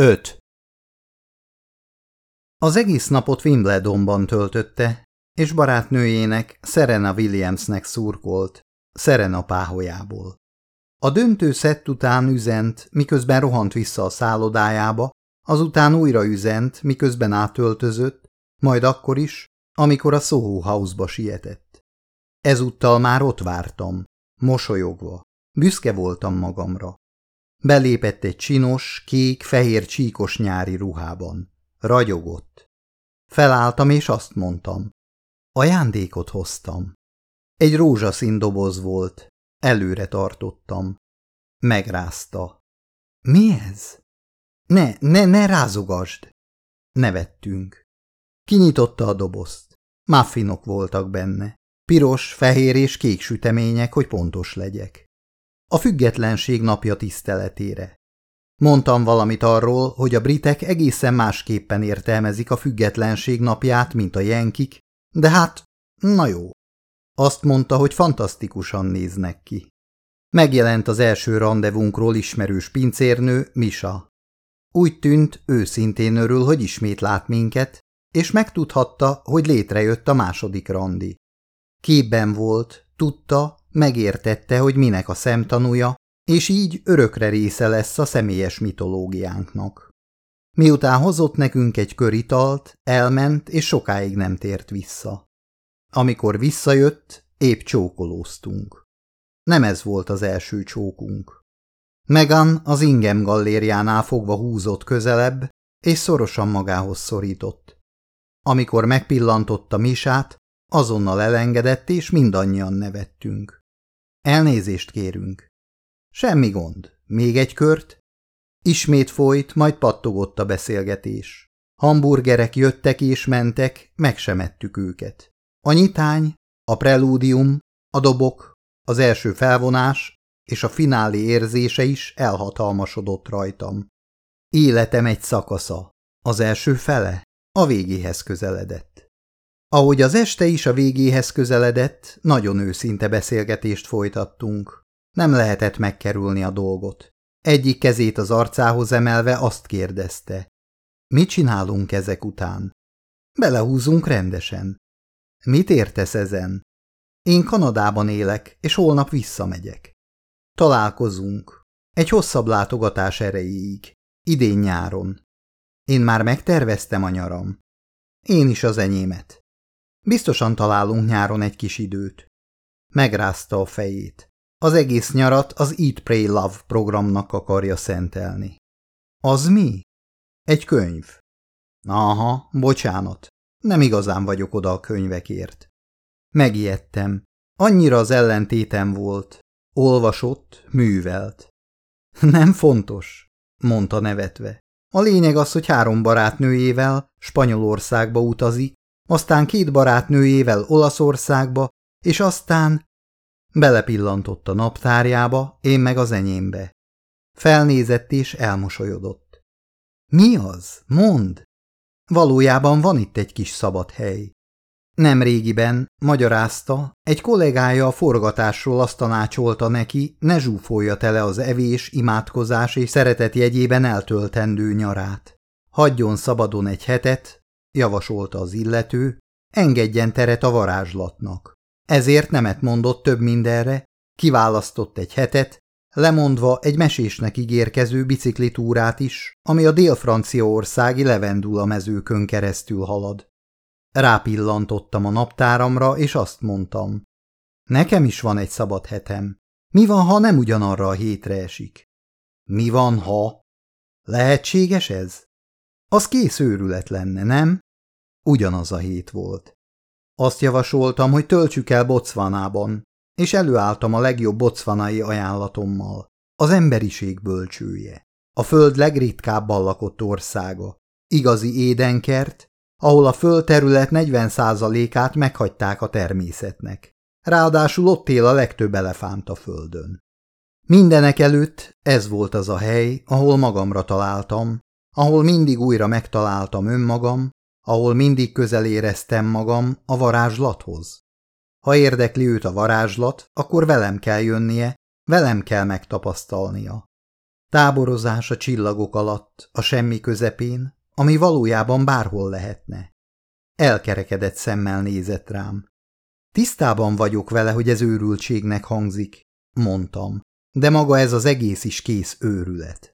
5. Az egész napot Wimbledonban töltötte, és barátnőjének, Serena Williamsnek szurkolt, Serena páholyából. A döntő szett után üzent, miközben rohant vissza a szállodájába, azután újra üzent, miközben átöltözött, majd akkor is, amikor a Soho House-ba sietett. Ezúttal már ott vártam, mosolyogva, büszke voltam magamra. Belépett egy csinos, kék, fehér csíkos nyári ruhában. Ragyogott. Felálltam és azt mondtam. Ajándékot hoztam. Egy rózsaszín doboz volt. Előre tartottam. Megrázta. Mi ez? Ne, ne, ne rázogasd! Nevettünk. Kinyitotta a dobozt. Muffinok voltak benne. Piros, fehér és kék sütemények, hogy pontos legyek a függetlenség napja tiszteletére. Mondtam valamit arról, hogy a britek egészen másképpen értelmezik a függetlenség napját, mint a jenkik, de hát, na jó. Azt mondta, hogy fantasztikusan néznek ki. Megjelent az első randevunkról ismerős pincérnő, Misa. Úgy tűnt, őszintén örül, hogy ismét lát minket, és megtudhatta, hogy létrejött a második randi. Képben volt, tudta, megértette, hogy minek a szemtanúja, és így örökre része lesz a személyes mitológiánknak. Miután hozott nekünk egy kör italt, elment, és sokáig nem tért vissza. Amikor visszajött, épp csókolóztunk. Nem ez volt az első csókunk. Megan az ingem gallériánál fogva húzott közelebb, és szorosan magához szorított. Amikor megpillantotta Misát, azonnal elengedett, és mindannyian nevettünk. Elnézést kérünk. Semmi gond. Még egy kört? Ismét folyt, majd pattogott a beszélgetés. Hamburgerek jöttek és mentek, meg sem ettük őket. A nyitány, a prelúdium, a dobok, az első felvonás és a finálé érzése is elhatalmasodott rajtam. Életem egy szakasza, az első fele a végéhez közeledett. Ahogy az este is a végéhez közeledett, nagyon őszinte beszélgetést folytattunk. Nem lehetett megkerülni a dolgot. Egyik kezét az arcához emelve azt kérdezte. Mit csinálunk ezek után? Belehúzunk rendesen. Mit értesz ezen? Én Kanadában élek, és holnap visszamegyek. Találkozunk. Egy hosszabb látogatás erejéig. Idén nyáron. Én már megterveztem a nyaram. Én is az enyémet. Biztosan találunk nyáron egy kis időt. Megrázta a fejét. Az egész nyarat az Eat, Pray, Love programnak akarja szentelni. Az mi? Egy könyv. Aha, bocsánat. Nem igazán vagyok oda a könyvekért. Megijedtem. Annyira az ellentétem volt. Olvasott, művelt. Nem fontos, mondta nevetve. A lényeg az, hogy három barátnőjével Spanyolországba utazik, aztán két barátnőjével Olaszországba, és aztán belepillantott a naptárjába, én meg az enyémbe. Felnézett és elmosolyodott. Mi az? Mond! Valójában van itt egy kis szabad hely. Nem régiben, magyarázta, egy kollégája a forgatásról azt tanácsolta neki, ne zsúfolja tele az evés, imádkozás és szeretet jegyében eltöltendő nyarát. Hagyjon szabadon egy hetet, javasolta az illető, engedjen teret a varázslatnak. Ezért nemet mondott több mindenre, kiválasztott egy hetet, lemondva egy mesésnek ígérkező biciklitúrát is, ami a dél-franciaországi levendula mezőkön keresztül halad. Rápillantottam a naptáramra, és azt mondtam. Nekem is van egy szabad hetem. Mi van, ha nem ugyanarra a hétre esik? Mi van, ha? Lehetséges ez? Az kész őrület lenne, nem? Ugyanaz a hét volt. Azt javasoltam, hogy töltsük el Bocvanában, és előálltam a legjobb bocvanai ajánlatommal. Az emberiség bölcsője. A föld legritkábban lakott országa. Igazi édenkert, ahol a földterület 40%-át meghagyták a természetnek. Ráadásul ott él a legtöbb elefánt a földön. Mindenek előtt ez volt az a hely, ahol magamra találtam, ahol mindig újra megtaláltam önmagam, ahol mindig közel éreztem magam a varázslathoz. Ha érdekli őt a varázslat, akkor velem kell jönnie, velem kell megtapasztalnia. Táborozás a csillagok alatt, a semmi közepén, ami valójában bárhol lehetne. Elkerekedett szemmel nézett rám. Tisztában vagyok vele, hogy ez őrültségnek hangzik, mondtam, de maga ez az egész is kész őrület.